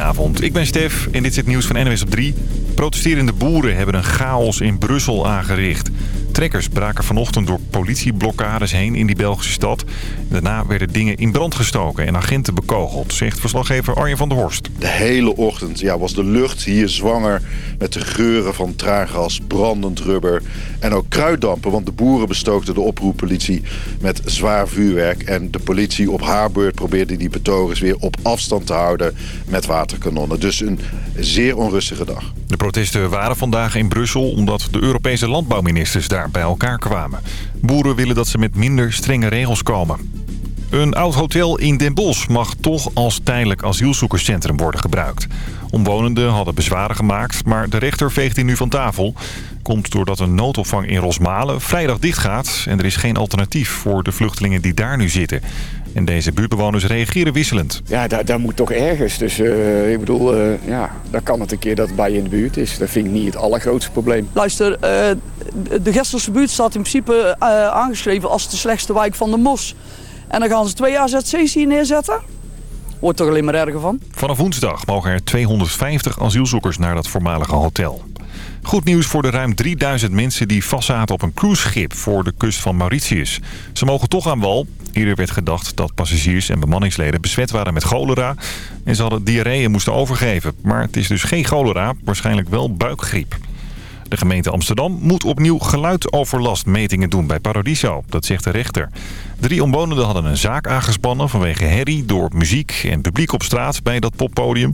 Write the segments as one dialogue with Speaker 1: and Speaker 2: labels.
Speaker 1: Goedenavond, ik ben Stef en dit is het nieuws van NWS op 3. Protesterende boeren hebben een chaos in Brussel aangericht. Trekkers braken vanochtend door politieblokkades heen in die Belgische stad. Daarna werden dingen in brand gestoken en agenten bekogeld, zegt verslaggever Arjen van der Horst.
Speaker 2: De hele ochtend ja, was de lucht hier zwanger met de geuren van traangas, brandend rubber en ook kruiddampen. Want de boeren bestookten de oproeppolitie met zwaar vuurwerk. En de politie op haar beurt probeerde die betogers weer op afstand te houden met waterkanonnen. Dus een zeer onrustige dag.
Speaker 1: De protesten waren vandaag in Brussel omdat de Europese landbouwministers daar bij elkaar kwamen. Boeren willen dat ze met minder strenge regels komen. Een oud hotel in Den Bosch mag toch als tijdelijk asielzoekerscentrum worden gebruikt. Omwonenden hadden bezwaren gemaakt, maar de rechter veegt die nu van tafel. Komt doordat een noodopvang in Rosmalen vrijdag dichtgaat... en er is geen alternatief voor de vluchtelingen die daar nu zitten. En deze buurtbewoners reageren wisselend.
Speaker 3: Ja, daar, daar moet toch ergens. Dus uh, ik bedoel, uh, ja, dan kan het een keer dat het bij je in de buurt is. Dat vind ik niet het allergrootste probleem.
Speaker 4: Luister, uh, de Gestelse buurt staat in principe aangeschreven als de slechtste wijk van de Mos. En dan gaan ze twee AZC's hier neerzetten. Wordt toch alleen maar erger van.
Speaker 1: Vanaf woensdag mogen er 250 asielzoekers naar dat voormalige hotel. Goed nieuws voor de ruim 3000 mensen die vastzaten op een cruiseschip voor de kust van Mauritius. Ze mogen toch aan wal. Eerder werd gedacht dat passagiers en bemanningsleden besmet waren met cholera. En ze hadden diarree en moesten overgeven. Maar het is dus geen cholera, waarschijnlijk wel buikgriep. De gemeente Amsterdam moet opnieuw geluidoverlastmetingen doen bij Paradiso. Dat zegt de rechter. Drie omwonenden hadden een zaak aangespannen vanwege herrie door muziek en publiek op straat bij dat poppodium.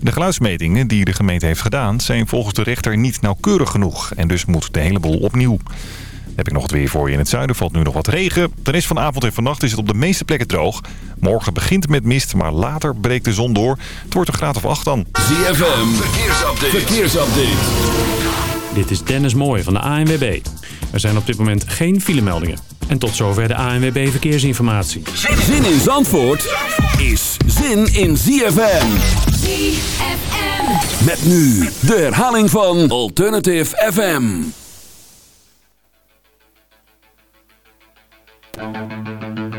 Speaker 1: De geluidsmetingen die de gemeente heeft gedaan zijn volgens de rechter niet nauwkeurig genoeg. En dus moet de hele boel opnieuw. Heb ik nog het weer voor je. In het zuiden valt nu nog wat regen. De rest van avond en vannacht is het op de meeste plekken droog. Morgen begint met mist, maar later breekt de zon door. Het wordt een graad of 8 dan.
Speaker 5: ZFM, verkeersupdate. verkeersupdate.
Speaker 6: Dit is Dennis Mooij van de ANWB. Er zijn op dit moment geen filemeldingen. En tot zover de ANWB Verkeersinformatie.
Speaker 5: Zin in Zandvoort is zin in ZFM.
Speaker 7: ZFM.
Speaker 5: Met nu de herhaling van Alternative FM.
Speaker 7: Thank you.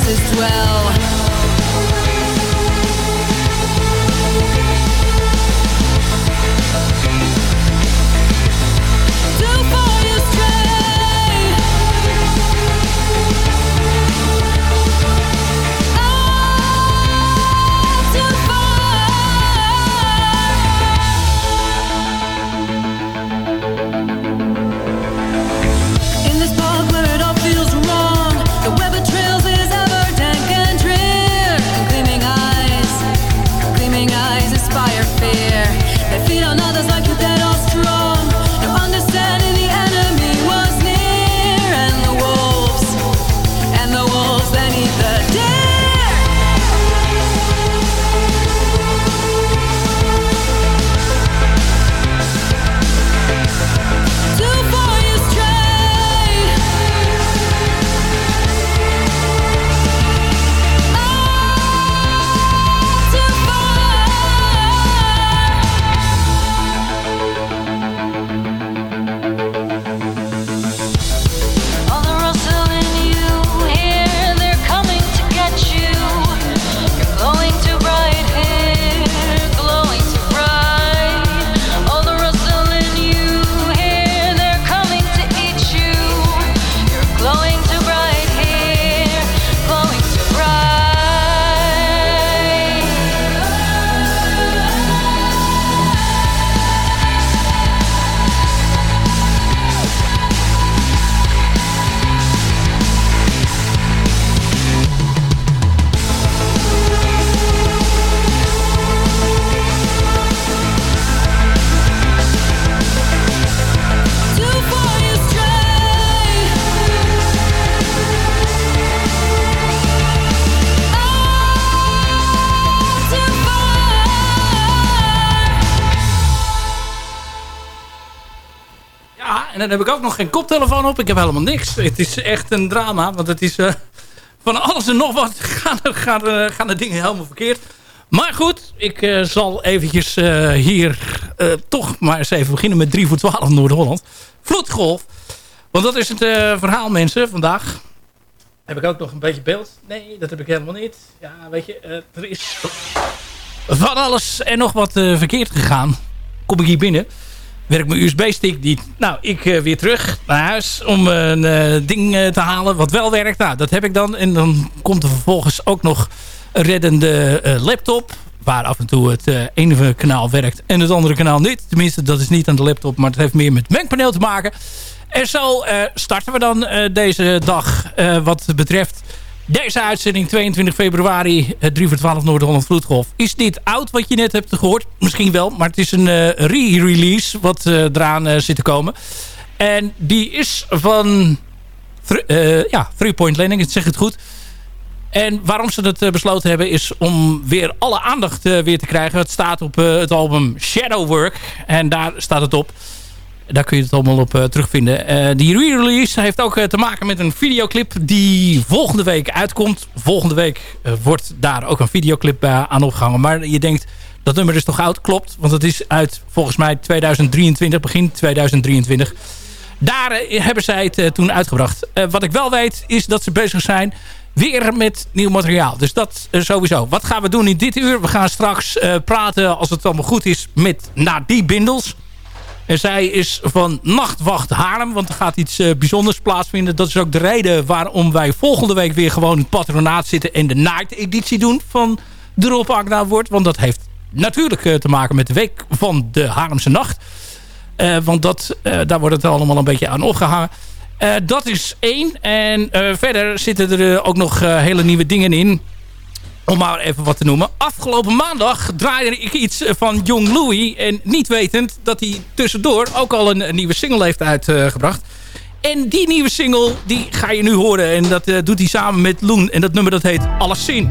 Speaker 7: as dwell
Speaker 8: dan heb ik ook nog geen koptelefoon op. Ik heb helemaal niks. Het is echt een drama. Want het is... eh, van alles en nog wat gaan gaan, er, gaan er dingen helemaal verkeerd. Maar goed, ik eh, zal eventjes eh, hier eh, toch maar eens even beginnen met 3 voor 12 Noord-Holland. Vloedgolf. Want dat is het eh, verhaal mensen vandaag. Heb ik ook nog een beetje beeld? Nee, dat heb ik helemaal niet. Ja, weet je, eh, er is van alles en nog wat eh, verkeerd gegaan. Kom ik hier binnen. Werkt mijn USB-stick niet. Nou, ik eh, weer terug naar huis om een eh, ding eh, te halen wat wel werkt. Nou, dat heb ik dan. En dan komt er vervolgens ook nog een reddende eh, laptop. Waar af en toe het eh, ene kanaal werkt en het andere kanaal niet. Tenminste, dat is niet aan de laptop, maar het heeft meer met mengpaneel te maken. En zo eh, starten we dan eh, deze dag eh, wat betreft deze uitzending 22 februari, eh, 3 voor 12 Noord-Holland Vloedgolf. Is dit oud wat je net hebt gehoord? Misschien wel, maar het is een eh, re-release wat eh, eraan eh, zit te komen. En die is van eh, ja, Three Point Landing, ik zeg het goed. En waarom ze dat eh, besloten hebben is om weer alle aandacht eh, weer te krijgen. Het staat op eh, het album Shadow Work en daar staat het op. Daar kun je het allemaal op eh, terugvinden. Eh, die re-release heeft ook eh, te maken met een videoclip die volgende week uitkomt. Volgende week wordt daar ook een videoclip aan opgehangen. Maar je denkt, dat nummer is toch oud? Klopt, want het is uit volgens mij 2023, begin 2023. Daar hebben zij het toen uitgebracht. Wat ik wel weet is dat ze bezig zijn weer met nieuw materiaal. Dus dat sowieso. Wat gaan we doen in dit uur? We gaan straks praten, als het allemaal goed is, met Nadie Bindels. En zij is van Nachtwacht Haarlem. Want er gaat iets eh, bijzonders plaatsvinden. Dat is ook de reden waarom wij volgende week weer gewoon in patronaat zitten. En de night editie doen van de Rob Agda wordt. Want dat heeft natuurlijk eh, te maken met de week van de Haarlemse Nacht. Eh, want dat, daar wordt het allemaal een beetje aan opgehangen. Eh, dat is één. En verder zitten er ook nog hele nieuwe dingen in. Om maar even wat te noemen. Afgelopen maandag draaide ik iets van Young Louis. En niet wetend dat hij tussendoor ook al een, nieuwe single heeft uitgebracht. en die nieuwe single die ga je nu horen. En dat eh, doet hij samen met Loen. En dat nummer dat heet Alles Zin.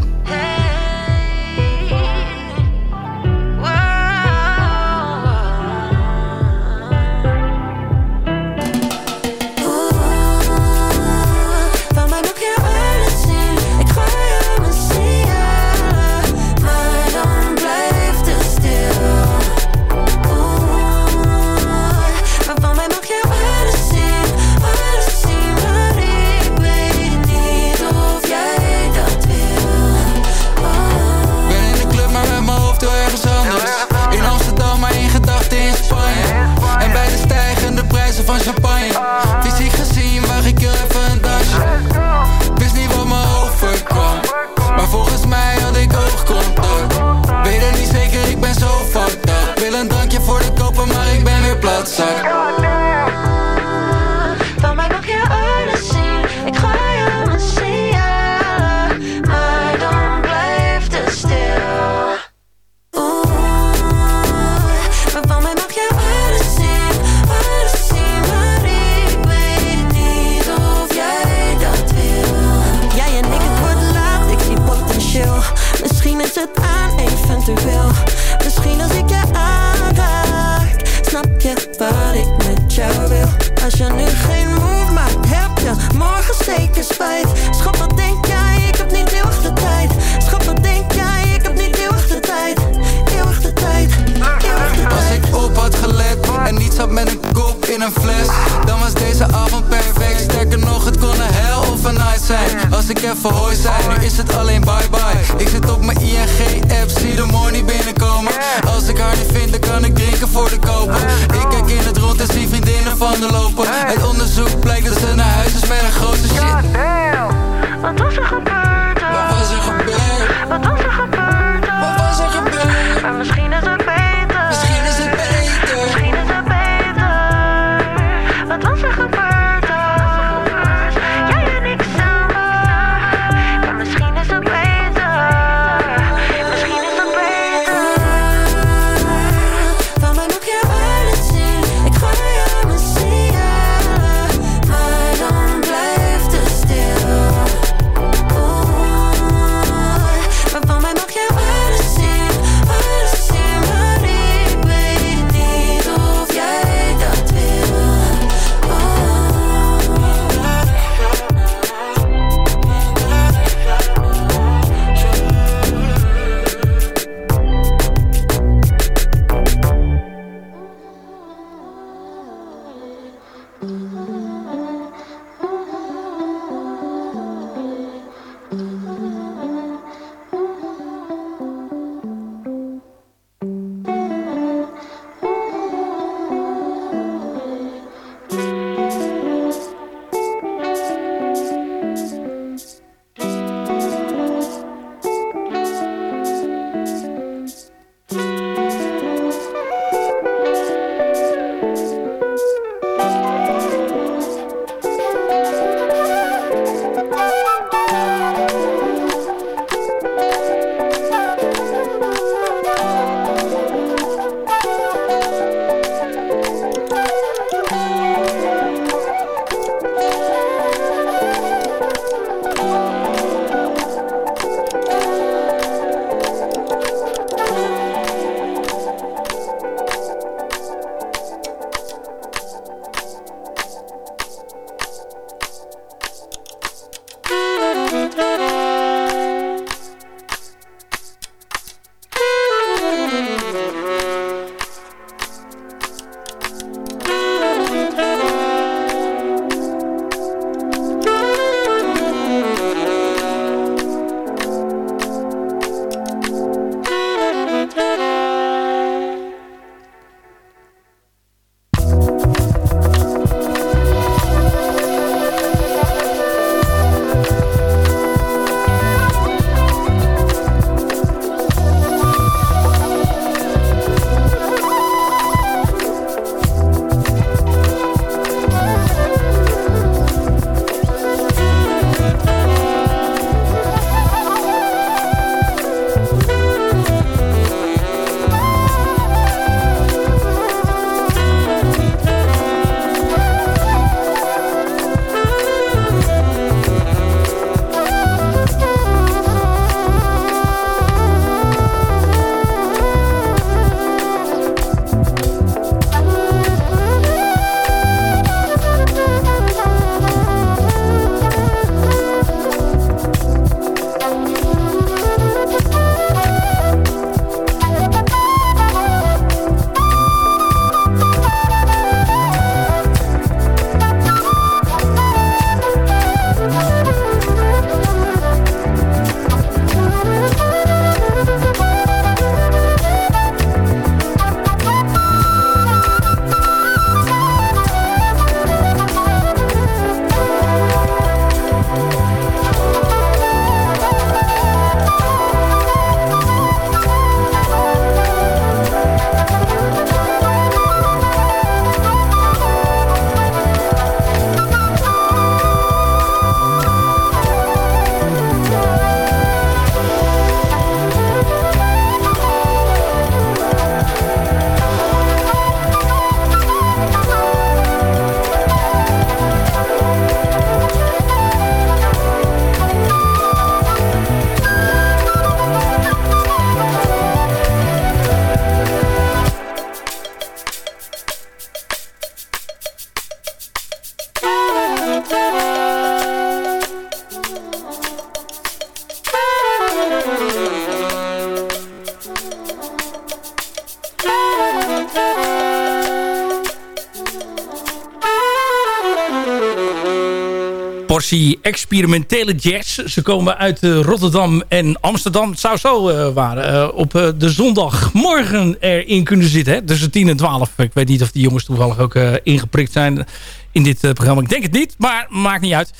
Speaker 8: Experimentele jazz. Ze komen uit eh, Rotterdam en Amsterdam. Het zou zo eh, waren. eh, op de zondagmorgen erin kunnen zitten. Hè? Tussen 10 en 12. Ik weet niet of die jongens toevallig ook ingeprikt zijn in dit programma. Ik denk het niet, maar maakt niet uit.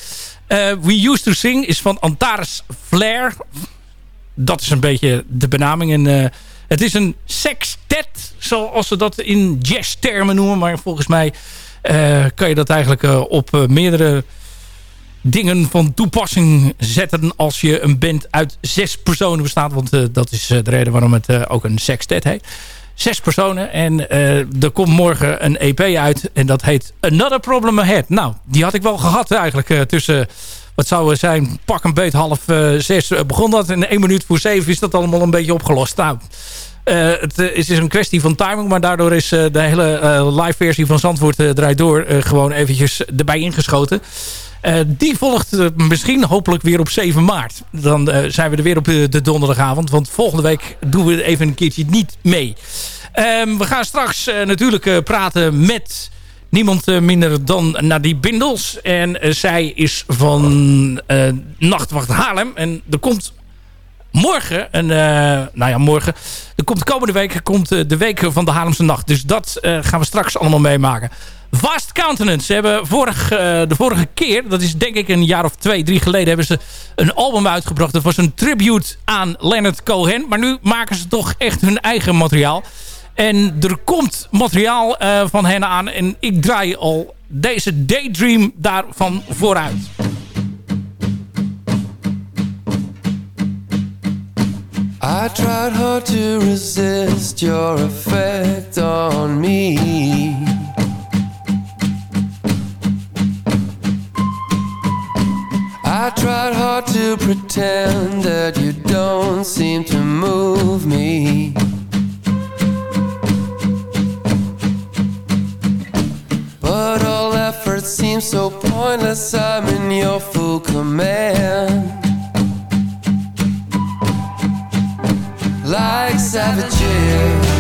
Speaker 8: We Used to Sing is van Antares Flair. Dat is een beetje de benaming. En, het is een sextet, zoals ze dat in jazztermen noemen. Maar volgens mij kan je dat eigenlijk op meerdere dingen van toepassing zetten... als je een band uit zes personen bestaat. Want eh, dat is eh, de reden waarom het eh, ook een sextet heet. Zes personen. En er komt morgen een EP uit. En dat heet Another Problem Ahead. Nou, die had ik wel gehad eigenlijk tussen... Wat zou het zijn? Pak een beet half zes begon dat. En één minuut voor zeven is dat allemaal een beetje opgelost. Nou, het is een kwestie van timing. Maar daardoor is de hele live versie van Zandvoort draait door. gewoon eventjes erbij ingeschoten. Eh, die volgt misschien hopelijk weer op 7 maart. Dan eh, zijn we er weer op eh, de donderdagavond. Want volgende week doen we even een keertje niet mee. Ehm, we gaan straks natuurlijk praten met niemand minder dan Nadie Bindels. En zij is van Nachtwacht Haarlem. En er komt morgen, nou ja, morgen. Er komt de komende week komt, de week van de Haarlemse Nacht. Dus dat gaan we straks allemaal meemaken. Vast Countenance. Ze hebben vorig, eh, de vorige keer, dat is denk ik een jaar of twee, drie geleden, hebben ze een album uitgebracht. Dat was een tribute aan Leonard Cohen. Maar nu maken ze toch echt hun eigen materiaal. En er komt materiaal eh, van hen aan. En ik draai al deze Daydream daarvan vooruit.
Speaker 9: I tried hard to resist your effect on me. I tried hard to pretend that you don't seem to move me. But all effort seems so pointless. I'm in your full command. like savages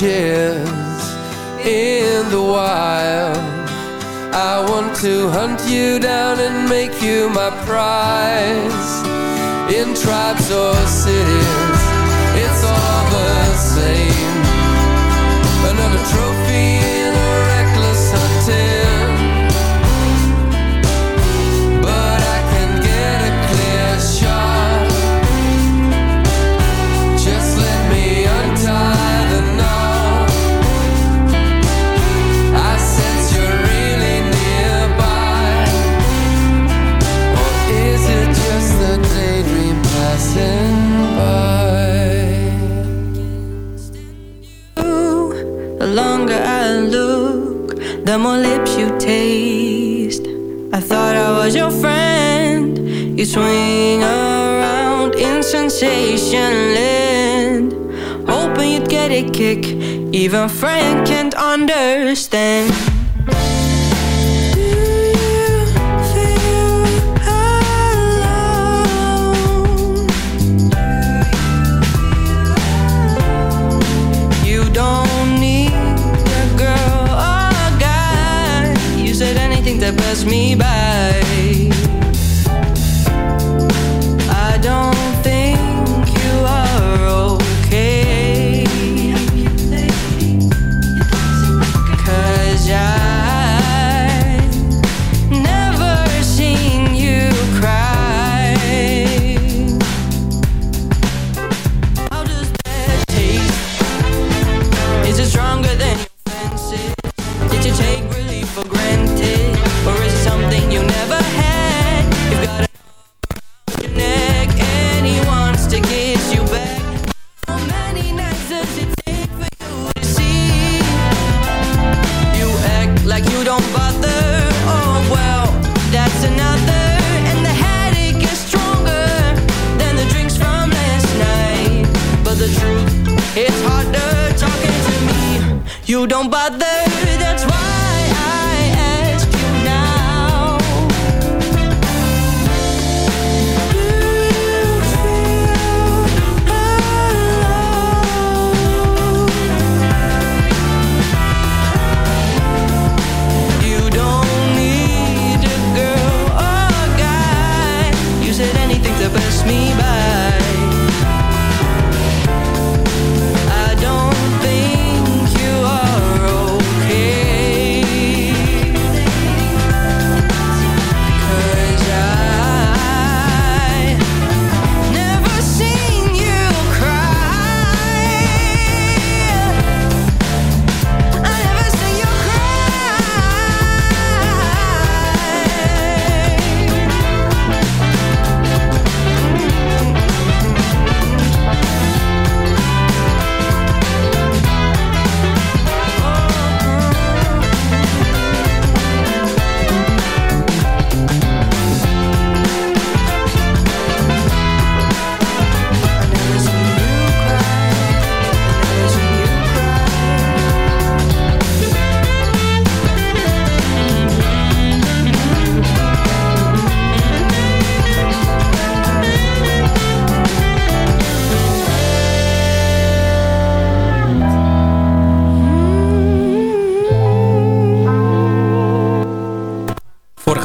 Speaker 9: chair in
Speaker 10: sensation land, hoping you'd get a kick. Even Frank can't understand. You don't need a don't bother.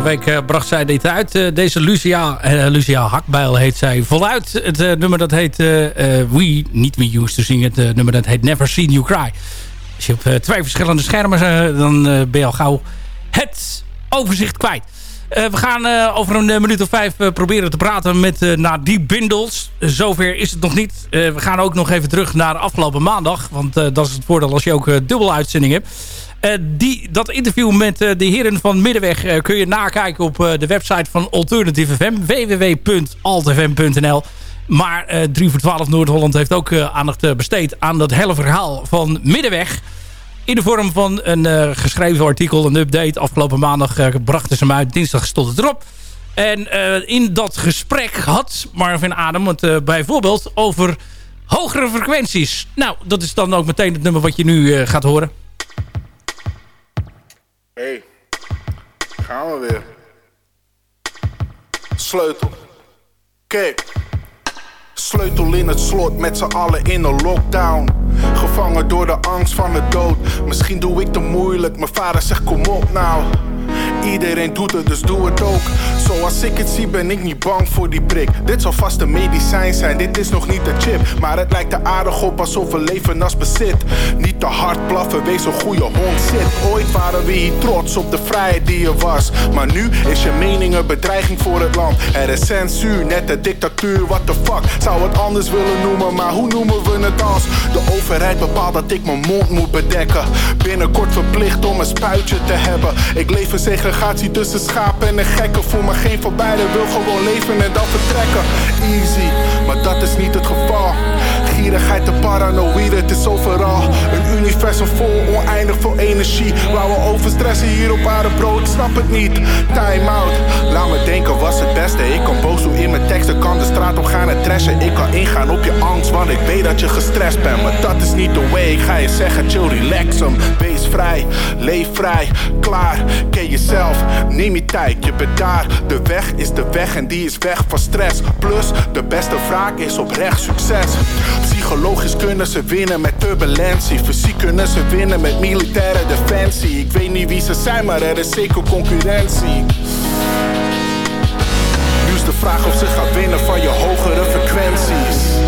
Speaker 8: Week eh, bracht zij dit uit. Eh, deze Lucia, eh, Lucia Hakbijl heet zij voluit. Het nummer dat heet We, niet We Used to Sing. Het nummer dat heet Never Seen You Cry. Als je op twee verschillende schermen, dan ben je al gauw het overzicht kwijt. We gaan over een minuut of vijf proberen te praten met Nadie Bindels. Zover is het nog niet. We gaan ook nog even terug naar afgelopen maandag. Want dat is het voordeel als je ook dubbel uitzending hebt. Uh, die, dat interview met uh, de heren van Middenweg uh, kun je nakijken op de website van Alternative FM. www.altfm.nl Maar 3 voor 12 Noord-Holland heeft ook aandacht besteed aan dat hele verhaal van Middenweg. In de vorm van een geschreven artikel, een update. Afgelopen maandag brachten ze hem uit. Dinsdag stond het erop. En in dat gesprek had Marvin Adem het bijvoorbeeld over hogere frequenties. Nou, dat is dan ook meteen het nummer wat je nu gaat horen.
Speaker 11: Hey, gaan we weer. Sleutel. Kijk. Sleutel in het slot met z'n allen in een lockdown. Gevangen door de angst van de dood. Misschien doe ik te moeilijk, mijn vader zegt kom op nou. Iedereen doet het, dus doe het ook. Zoals ik het zie, ben ik niet bang voor die prik. Dit zal vast een medicijn zijn, dit is nog niet de chip. Maar het lijkt er aardig op alsof we leven als bezit. Niet te hard blaffen, wees een goede hond zit. Ooit waren we hier trots op de vrijheid die er was. Maar nu is je mening een bedreiging voor het land. Er is censuur, net de dictatuur, what the fuck. Zou het anders willen noemen, maar hoe noemen we het als? De overheid bepaalt dat ik mijn mond moet bedekken. Binnenkort verplicht om een spuitje te hebben. Ik leef in segregatie tussen schapen en een gekken. Voel me geen van beiden, wil gewoon leven en dan vertrekken. Easy, maar dat is niet het geval. Gierigheid en paranoïde, het is overal. Een universum vol oneindig veel energie. Waar we overstressen hier op aarde, bro, ik snap het niet. Time out, laat me denken, was het beste. Ik kan boos doen in mijn teksten, kan de straat op gaan en trashen. Ik kan ingaan op je angst, want ik weet dat je gestrest bent. Maar dat is niet de way, ik ga je zeggen, chill, relax hem. Wees vrij, leef vrij, klaar. Ken jezelf, neem je tijd, je bent daar. De weg is de weg en die is weg van stress. Plus, de beste wraak is oprecht succes. Psychologisch kunnen ze winnen met turbulentie. Fysiek kunnen ze winnen met militaire defensie. Ik weet niet wie ze zijn, maar er is zeker concurrentie. Nu is de vraag of ze gaan winnen van je hogere frequenties.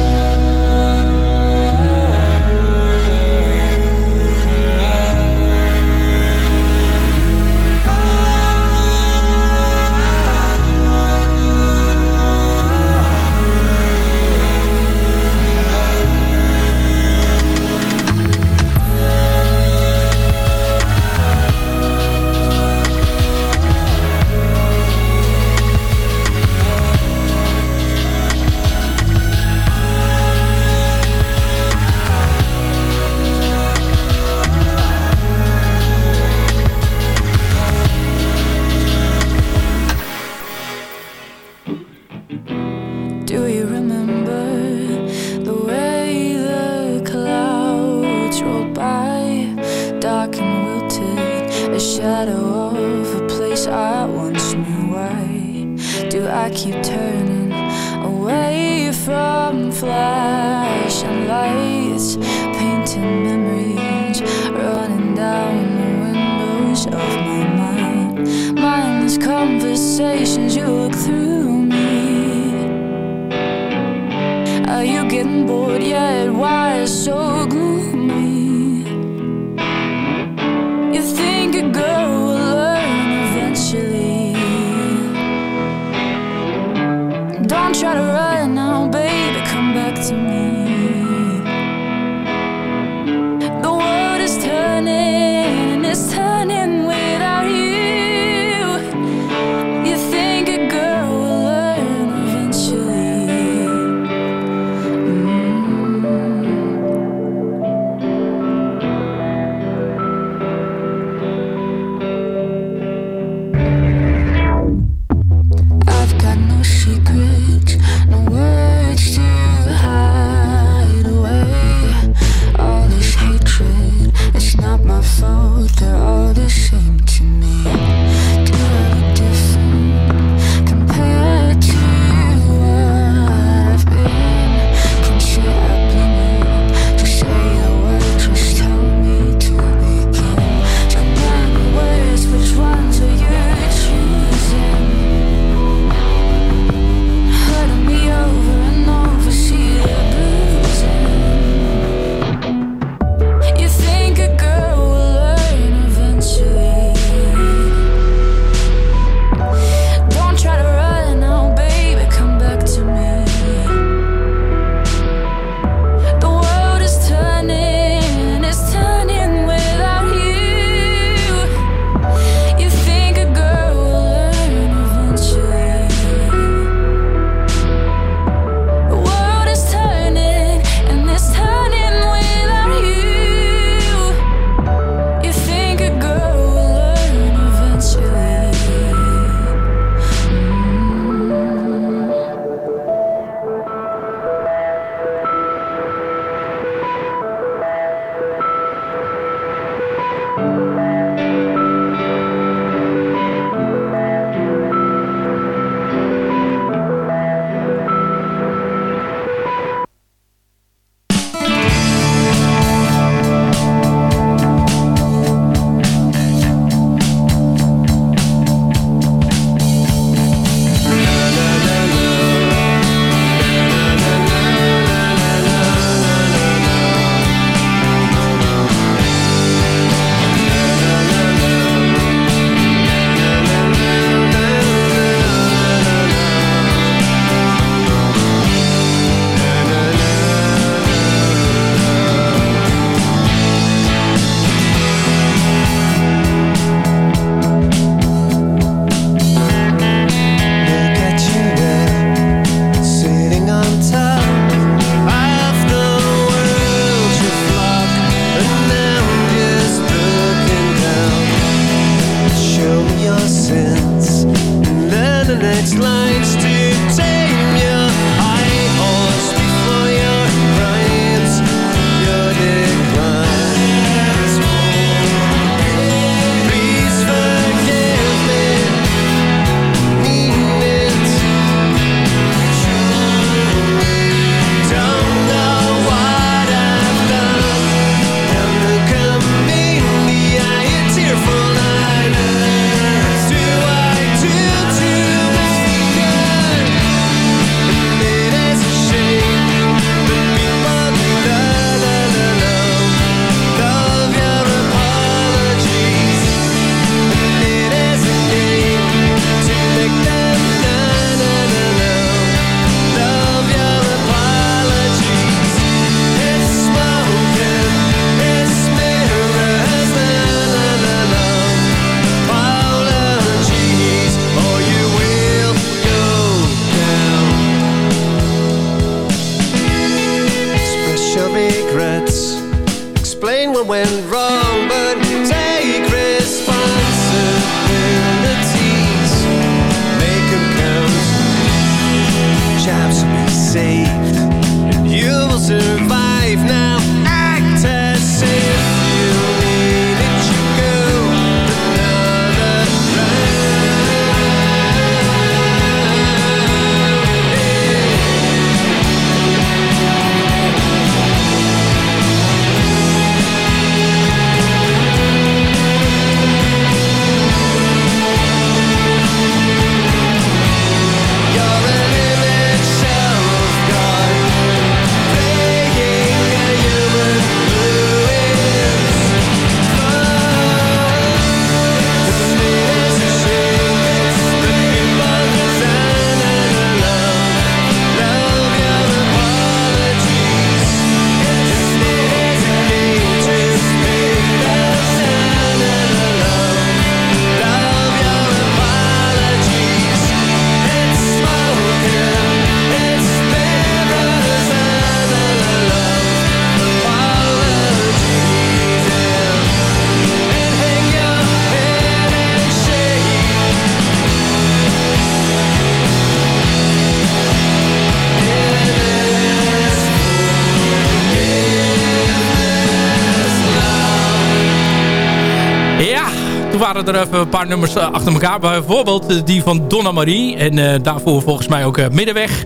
Speaker 8: Even een paar nummers eh, achter elkaar. Bijvoorbeeld eh, die van Donna Marie. En eh, daarvoor volgens mij ook Middenweg.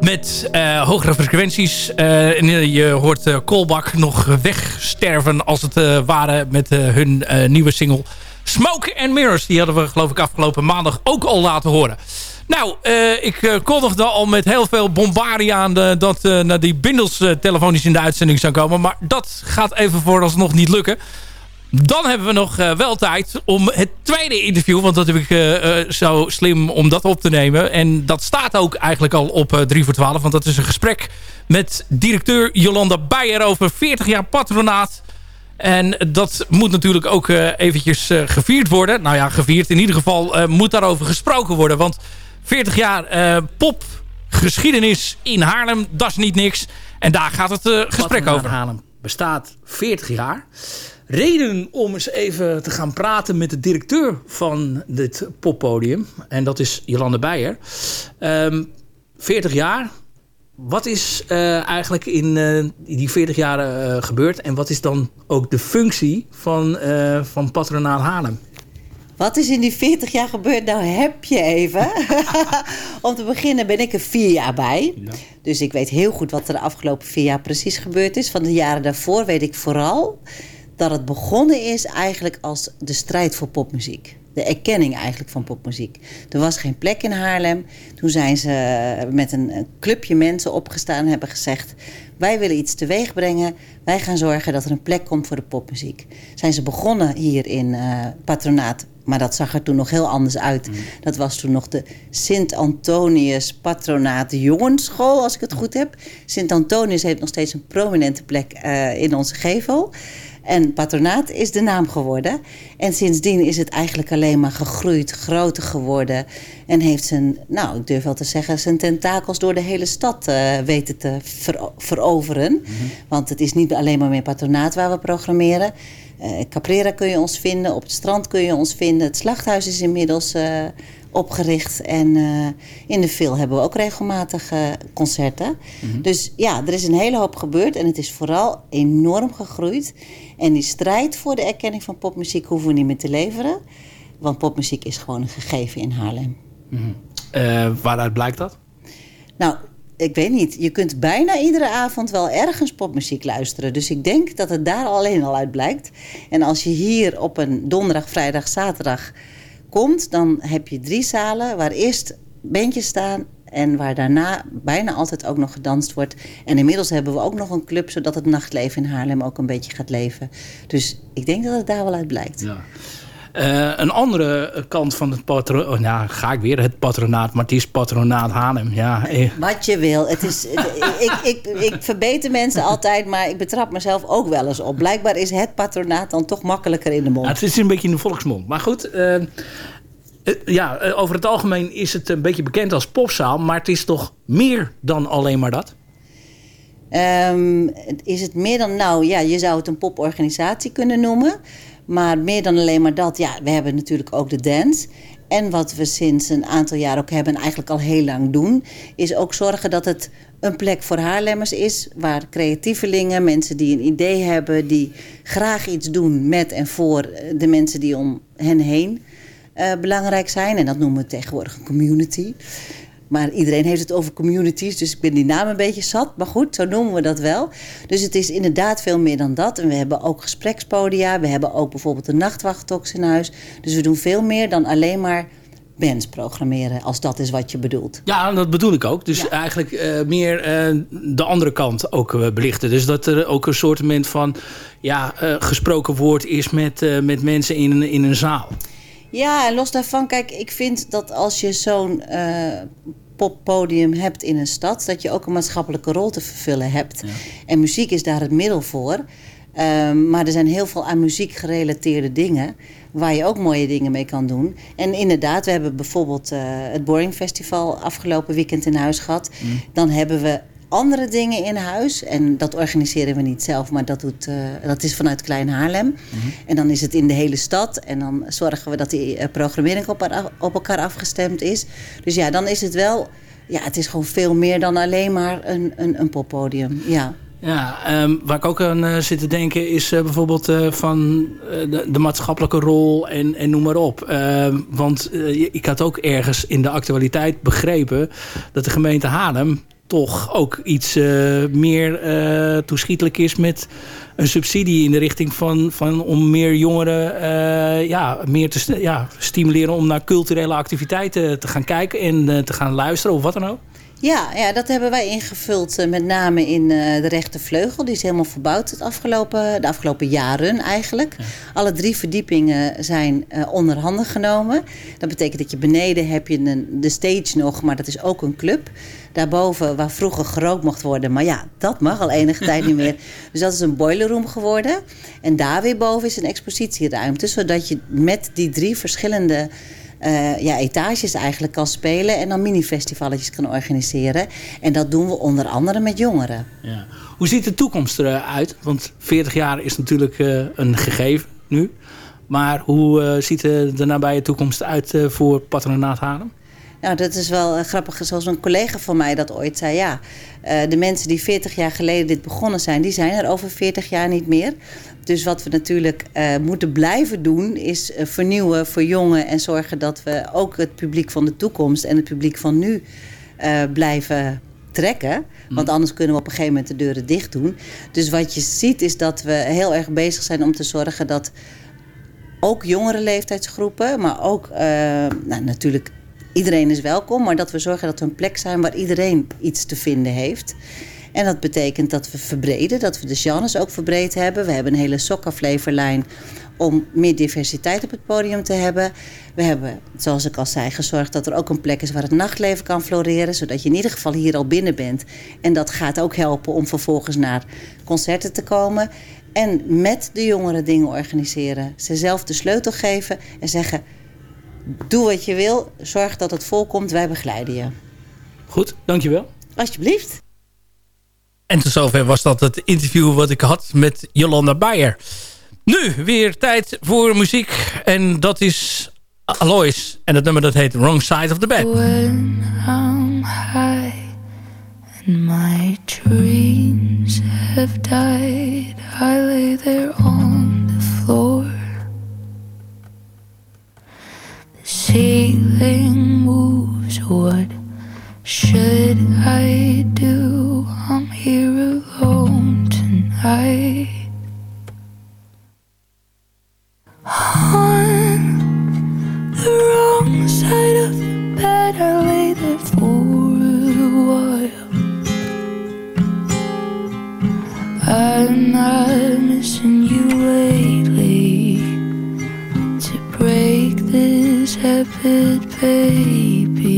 Speaker 8: Met hogere frequenties. En je hoort Kolbak nog wegsterven als het ware met hun nieuwe single Smoke and Mirrors. Die hadden we geloof ik afgelopen maandag ook al laten horen. Nou, ik eh, kondigde al met heel veel bombardie aan dat naar die bindels telefonisch in de uitzending zou komen. Maar dat gaat even vooralsnog niet lukken. Dan hebben we nog eh, wel tijd om het tweede interview. Want dat heb ik eh, eh, zo slim om dat op te nemen. En dat staat ook eigenlijk al op eh 3 voor 12. Want dat is een gesprek met directeur Jolanda Beijer over 40 jaar patronaat. En dat moet natuurlijk ook eventjes gevierd worden. Nou ja, gevierd. In ieder geval moet daarover gesproken worden. Want 40 jaar popgeschiedenis in Haarlem, dat is niet niks. En daar gaat het gesprek over.
Speaker 12: Haarlem bestaat 40 jaar. Reden om eens even te gaan praten met de directeur van dit poppodium. En dat is Jolande Beijer. Ehm 40 jaar. Wat is eh, eigenlijk in eh, die 40 jaar eh, gebeurd? En wat is dan ook de functie van, van Patronaat Haarlem?
Speaker 13: Wat is in die 40 jaar gebeurd? Nou, heb je even. Om te beginnen ben ik er vier jaar bij. Dus ik weet heel goed wat er de afgelopen vier jaar precies gebeurd is. Van de jaren daarvoor weet ik vooral dat het begonnen is eigenlijk als de strijd voor popmuziek. De erkenning eigenlijk van popmuziek. Er was geen plek in Haarlem. Toen zijn ze met een, clubje mensen opgestaan en hebben gezegd... wij willen iets teweeg brengen. Wij gaan zorgen dat er een plek komt voor de popmuziek. Zijn ze begonnen hier in eh, Patronaat maar dat zag er toen nog heel anders uit. Dat was toen nog de Sint-Antonius Patronaat Jongensschool, als ik het goed heb. Sint-Antonius heeft nog steeds een prominente plek eh, in onze gevel. En patronaat is de naam geworden. En sindsdien is het eigenlijk alleen maar gegroeid, groter geworden. En heeft zijn, nou, ik durf wel te zeggen, zijn tentakels door de hele stad eh, weten te ver- veroveren. Want het is niet alleen maar meer patronaat waar we programmeren. Eh Caprera kun je ons vinden, op het strand kun je ons vinden. Het slachthuis is inmiddels eh, opgericht. En eh, in de Vil hebben we ook regelmatig concerten. Dus ja, er is een hele hoop gebeurd. En het is vooral enorm gegroeid. En die strijd voor de erkenning van popmuziek hoeven we niet meer te leveren. Want popmuziek is gewoon een gegeven in Haarlem.
Speaker 12: Eh, waaruit blijkt dat?
Speaker 13: Nou, ik weet niet. Je kunt bijna iedere avond wel ergens popmuziek luisteren. Dus ik denk dat het daar alleen al uit blijkt. En als je hier op een donderdag, vrijdag, zaterdag komt... dan heb je drie zalen waar eerst bandjes staan... en waar daarna bijna altijd ook nog gedanst wordt. En inmiddels hebben we ook nog een club... zodat het nachtleven in Haarlem ook een beetje gaat leven. Dus ik denk dat het daar wel uit blijkt.
Speaker 12: Ja. Eh, een andere kant van het patronaat, oh, nou ga ik weer, het patronaat, maar het is patronaat Haarlem. Ja, eh,
Speaker 13: Wat je wil. Het is, ik, ik, ik verbeter mensen altijd, maar ik betrap mezelf ook wel eens op. Blijkbaar is het patronaat dan toch makkelijker in de mond.
Speaker 12: Het is een beetje in de volksmond. Maar goed, eh, ja, over het algemeen is het een beetje bekend als popzaal. Maar het is toch meer dan alleen maar dat?
Speaker 13: Ehm, is het meer dan, nou ja, je zou het een poporganisatie kunnen noemen. Maar meer dan alleen maar dat, ja, we hebben natuurlijk ook de dance. En wat we sinds een aantal jaar ook hebben en eigenlijk al heel lang doen, is ook zorgen dat het een plek voor Haarlemmers is. Waar creatievelingen, mensen die een idee hebben, die graag iets doen met en voor eh, de mensen die om hen heen eh, belangrijk zijn. En dat noemen we tegenwoordig een community. Maar iedereen heeft het over communities, dus ik ben die naam een beetje zat. Maar goed, zo noemen we dat wel. Dus het is inderdaad veel meer dan dat. En we hebben ook gesprekspodia. We hebben ook bijvoorbeeld een nachtwachttox in huis. Dus we doen veel meer dan alleen maar bands programmeren, als dat is wat je bedoelt.
Speaker 8: Ja, dat bedoel ik ook. Dus eigenlijk eh, meer eh, de andere kant ook eh, belichten. Dus dat er ook een soort van ja, gesproken woord is met, met mensen in, een- in een zaal.
Speaker 13: Ja, en los daarvan, kijk, ik vind dat als je zo'n eh, poppodium hebt in een stad, dat je ook een maatschappelijke rol te vervullen hebt. En muziek is daar het middel voor. Ehm, maar er zijn heel veel aan muziek gerelateerde dingen waar je ook mooie dingen mee kan doen. En inderdaad, we hebben bijvoorbeeld eh, het Boring Festival afgelopen weekend in huis gehad. Dan hebben we andere dingen in huis. En dat organiseren we niet zelf, maar dat, doet, eh, dat is vanuit Klein Haarlem. En dan is het in de hele stad. En dan zorgen we dat die eh, programmering op, op elkaar afgestemd is. Dus ja, dan is het wel... Ja, het is gewoon veel meer dan alleen maar een, een, een poppodium. Ja.
Speaker 8: Ja, ehm, waar ik ook aan eh, zit te denken is eh, bijvoorbeeld eh, van eh, de, de maatschappelijke rol en, en noem maar op. Ehm, want ik had ook ergens in de actualiteit begrepen dat de gemeente Haarlem toch ook iets eh, meer eh, toeschietelijk is met een subsidie in de richting van, van om meer jongeren eh, ja, meer te ja, stimuleren om naar culturele activiteiten te gaan kijken en te gaan luisteren of wat dan ook.
Speaker 13: Ja, ja, dat hebben wij ingevuld eh, met name in eh, de rechtervleugel. Die is helemaal verbouwd het afgelopen, de afgelopen jaren eigenlijk. Alle drie verdiepingen zijn eh onder handen genomen. Dat betekent dat je beneden heb je de stage nog, maar dat is ook een club. Daarboven, waar vroeger gerookt mocht worden, maar ja, dat mag al enige tijd niet meer. Dus dat is een boiler room geworden. En daar weer boven is een expositieruimte, zodat je met die drie verschillende eh, ja, etages eigenlijk kan spelen en dan mini-festivalletjes kan organiseren. En dat doen we onder andere met jongeren.
Speaker 8: Ja. Hoe ziet de toekomst eruit? Want 40 jaar is natuurlijk eh, een gegeven nu. Maar hoe eh, ziet de, de nabije toekomst uit voor Patronaat Haarlem?
Speaker 13: Nou, dat is wel grappig, zoals een collega van mij dat ooit zei. Ja, eh, de mensen die 40 jaar geleden dit begonnen zijn, die zijn er over 40 jaar niet meer. Dus wat we natuurlijk eh, moeten blijven doen, is eh, vernieuwen, verjongen en zorgen dat we ook het publiek van de toekomst en het publiek van nu blijven trekken. Want anders kunnen we op een gegeven moment de deuren dicht doen. Dus wat je ziet is dat we heel erg bezig zijn om te zorgen dat ook jongere leeftijdsgroepen, maar ook nou, natuurlijk iedereen is welkom, maar dat we zorgen dat er een plek zijn waar iedereen iets te vinden heeft. En dat betekent dat we verbreden, dat we de genres ook verbreed hebben. We hebben een hele sokkenfleverlijn om meer diversiteit op het podium te hebben. We hebben, zoals ik al zei, gezorgd dat er ook een plek is waar het nachtleven kan floreren. Zodat je in ieder geval hier al binnen bent. En dat gaat ook helpen om vervolgens naar concerten te komen. En met de jongeren dingen organiseren. Ze zelf de sleutel geven en zeggen... doe wat je wil, zorg dat het volkomt, wij begeleiden je.
Speaker 8: Goed, dankjewel.
Speaker 13: Alsjeblieft.
Speaker 14: En tot zover was dat het interview wat ik had met Jolanda Beyer. Nu weer tijd voor muziek. En dat is Alois. En het nummer dat heet Wrong Side of the Bed.
Speaker 15: When I'm high and my dreams have died, I lay there on the floor. Ceiling moves. What should I do? I'm here alone tonight. On the wrong side of the bed, I lay there for a while. I'm not missing you lately to break this always baby.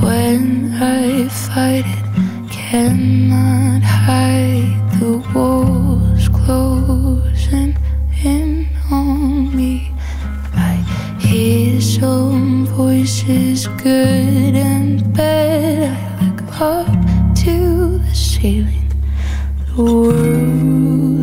Speaker 15: When I fight it, cannot hide the walls closing in on me. I hear some voices, good and bad.
Speaker 16: I look up to the ceiling. The
Speaker 15: world.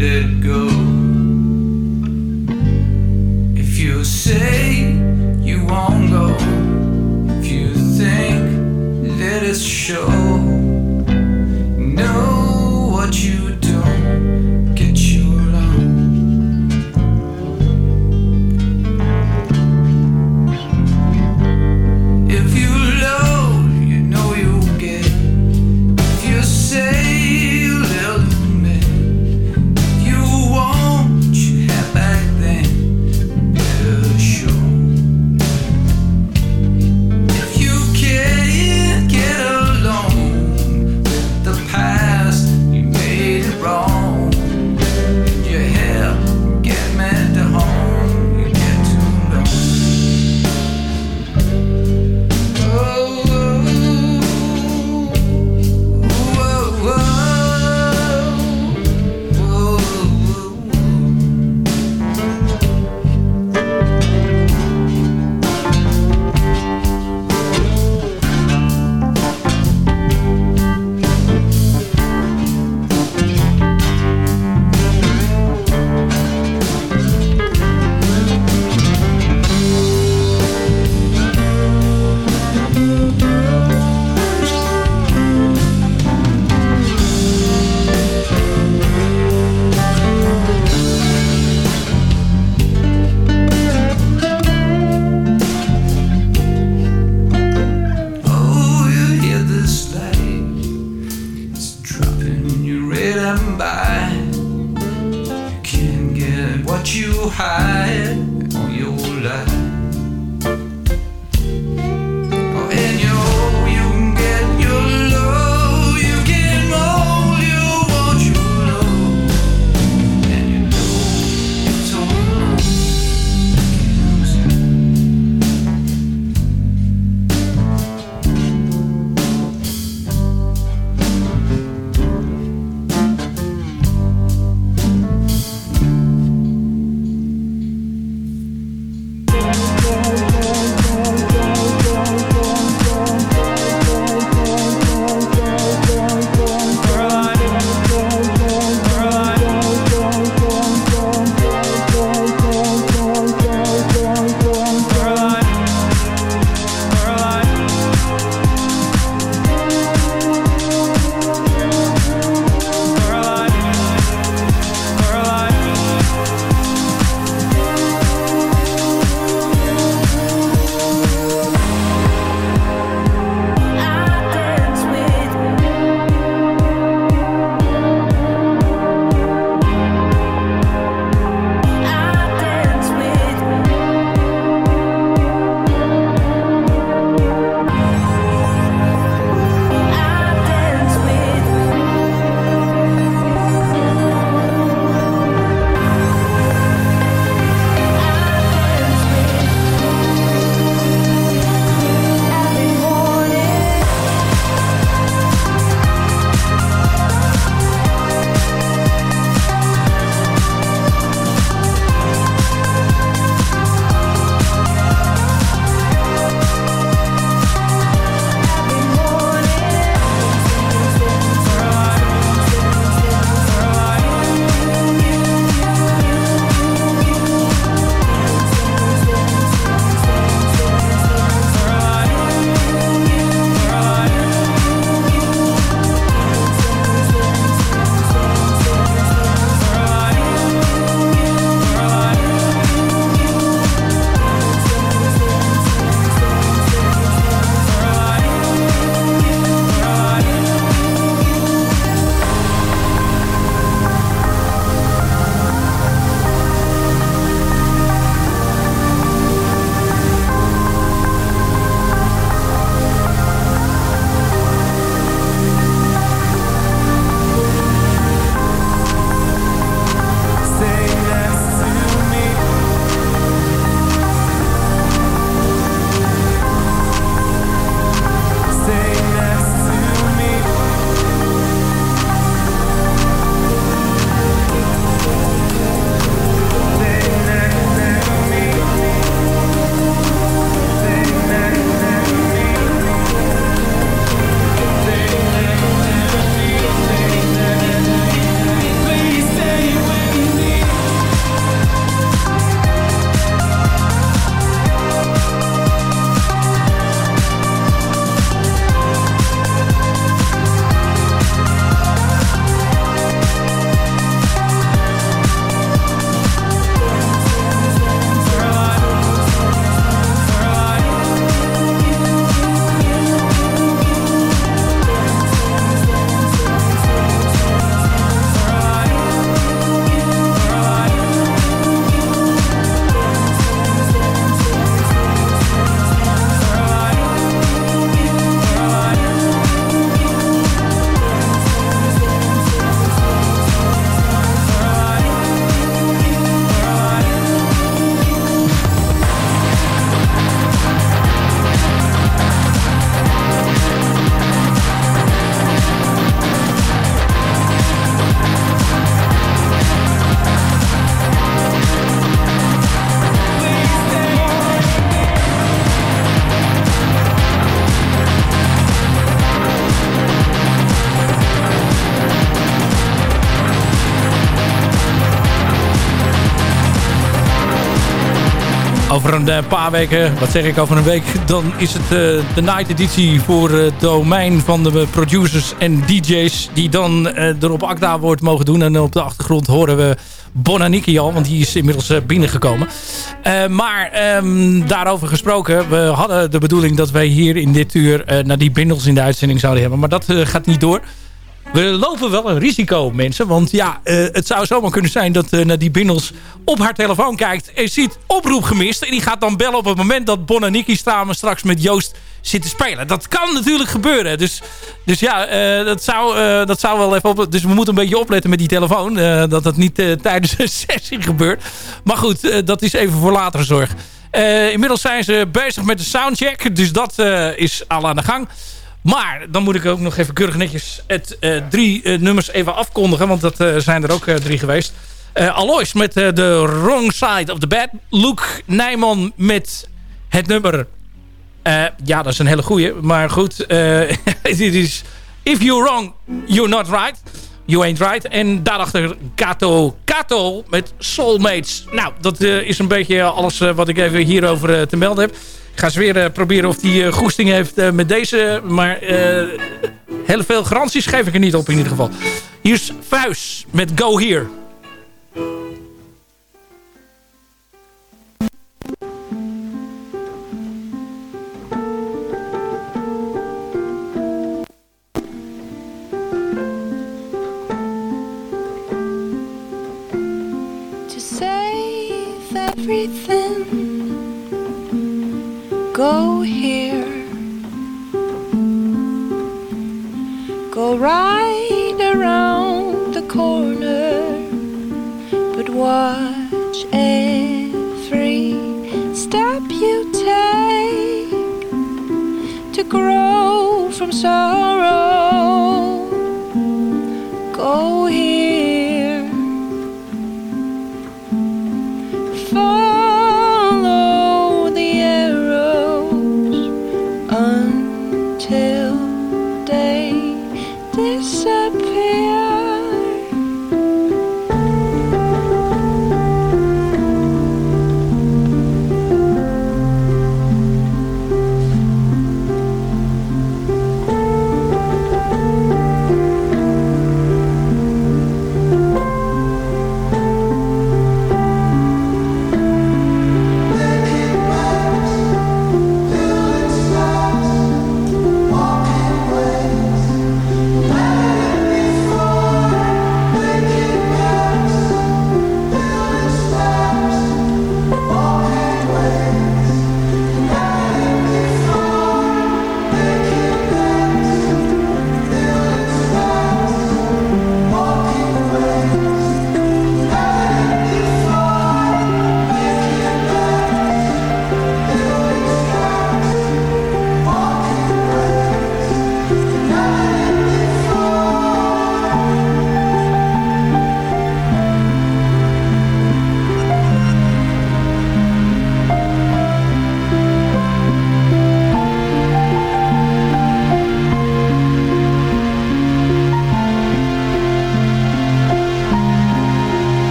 Speaker 15: did go. If you say you won't go, if you think that it's sure.
Speaker 8: Over een eh, paar weken, wat zeg ik over een week... dan is het eh, de night editie voor het domein van de producers en DJ's... die dan eh, er op Akda wordt mogen doen. En op de achtergrond horen we Bonaniki al, want die is inmiddels eh, binnengekomen. Eh, maar ehm, daarover gesproken, we hadden de bedoeling dat wij hier in dit uur... eh, naar die bindels in de uitzending zouden hebben. Maar dat eh, gaat niet door. We lopen wel een risico, mensen. Want ja, eh, het zou zomaar kunnen zijn dat uh, die Bindels op haar telefoon kijkt... en ziet oproep gemist. En die gaat dan bellen op het moment dat Bonaniki samen straks met Joost zitten spelen. Dat kan natuurlijk gebeuren. Dus, dus ja, uh, dat, zou, dat zou wel even op... Dus we moeten een beetje opletten met die telefoon. Dat dat niet tijdens een sessie gebeurt. Maar goed, dat is even voor latere zorg. inmiddels zijn ze bezig met de soundcheck. Dus dat is al aan de gang. Maar dan moet ik ook nog even keurig netjes het uh, drie uh, nummers even afkondigen. Want dat uh, zijn er ook drie geweest. Alois met de Wrong Side of the Bed. Luke Nijman met het nummer... ja, dat is een hele goeie. Maar goed, dit is... If you're wrong, you're not right. You ain't right. En daarachter Kato Kato met Soulmates. Nou, dat is een beetje alles wat ik even hierover te melden heb. Ik ga eens weer proberen of uh, goesting heeft met deze. Maar heel veel garanties geef ik er niet op in ieder geval. Hier is Vuis met Go Here.
Speaker 16: Everything go here. Go right around the corner, but watch every step you take to grow from sorrow. Go here.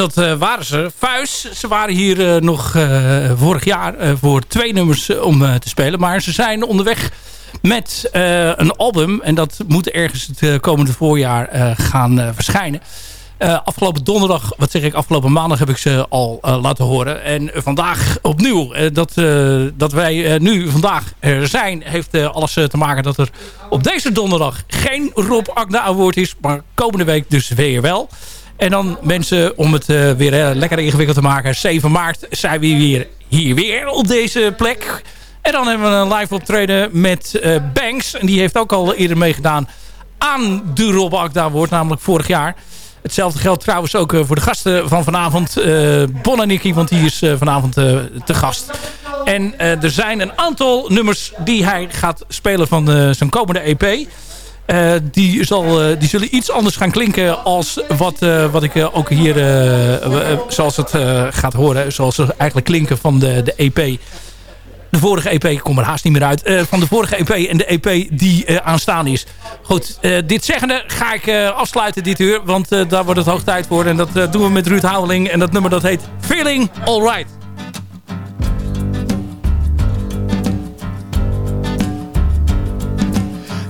Speaker 8: Dat uh, waren ze. Vuis. Ze waren hier uh, nog uh, vorig jaar voor twee nummers om te spelen. Maar ze zijn onderweg met een album. En dat moet ergens het komende voorjaar gaan verschijnen. afgelopen donderdag, wat zeg ik, afgelopen maandag heb ik ze al laten horen. En vandaag opnieuw. dat, dat wij nu vandaag er zijn, heeft alles te maken dat er op deze donderdag geen Rob Agda Award is. Maar komende week dus weer wel. En dan mensen, om het uh, weer uh, lekker ingewikkeld te maken. 7 maart zijn we weer hier weer op deze plek. En dan hebben we een live optreden met uh, Banks. En die heeft ook al eerder meegedaan aan de Rob Akda Award, namelijk vorig jaar. Hetzelfde geldt trouwens ook eh, voor de gasten van vanavond. eh Bon en want die is eh, vanavond eh, te gast. En eh, er zijn een aantal nummers die hij gaat spelen van eh, zijn komende EP. Eh, die, zal, eh, die zullen iets anders gaan klinken als wat, eh, wat ik ook hier, zoals het gaat horen, zoals ze eigenlijk klinken van de, de EP. De vorige EP, ik kom er haast niet meer uit, van de vorige EP en de EP die aanstaan is. Goed, dit zeggende ga ik afsluiten dit uur, want daar wordt het hoog tijd voor. En dat doen we met Ruud Houweling en dat nummer dat heet Feeling Alright.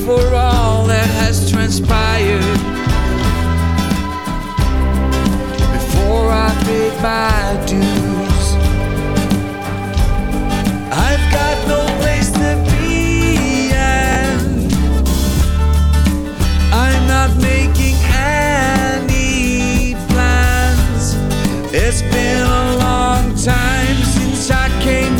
Speaker 9: before all that has transpired. Before I paid my dues, I've got no place to be, and I'm not making any plans. It's been a long time since I came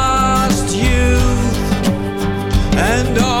Speaker 9: and all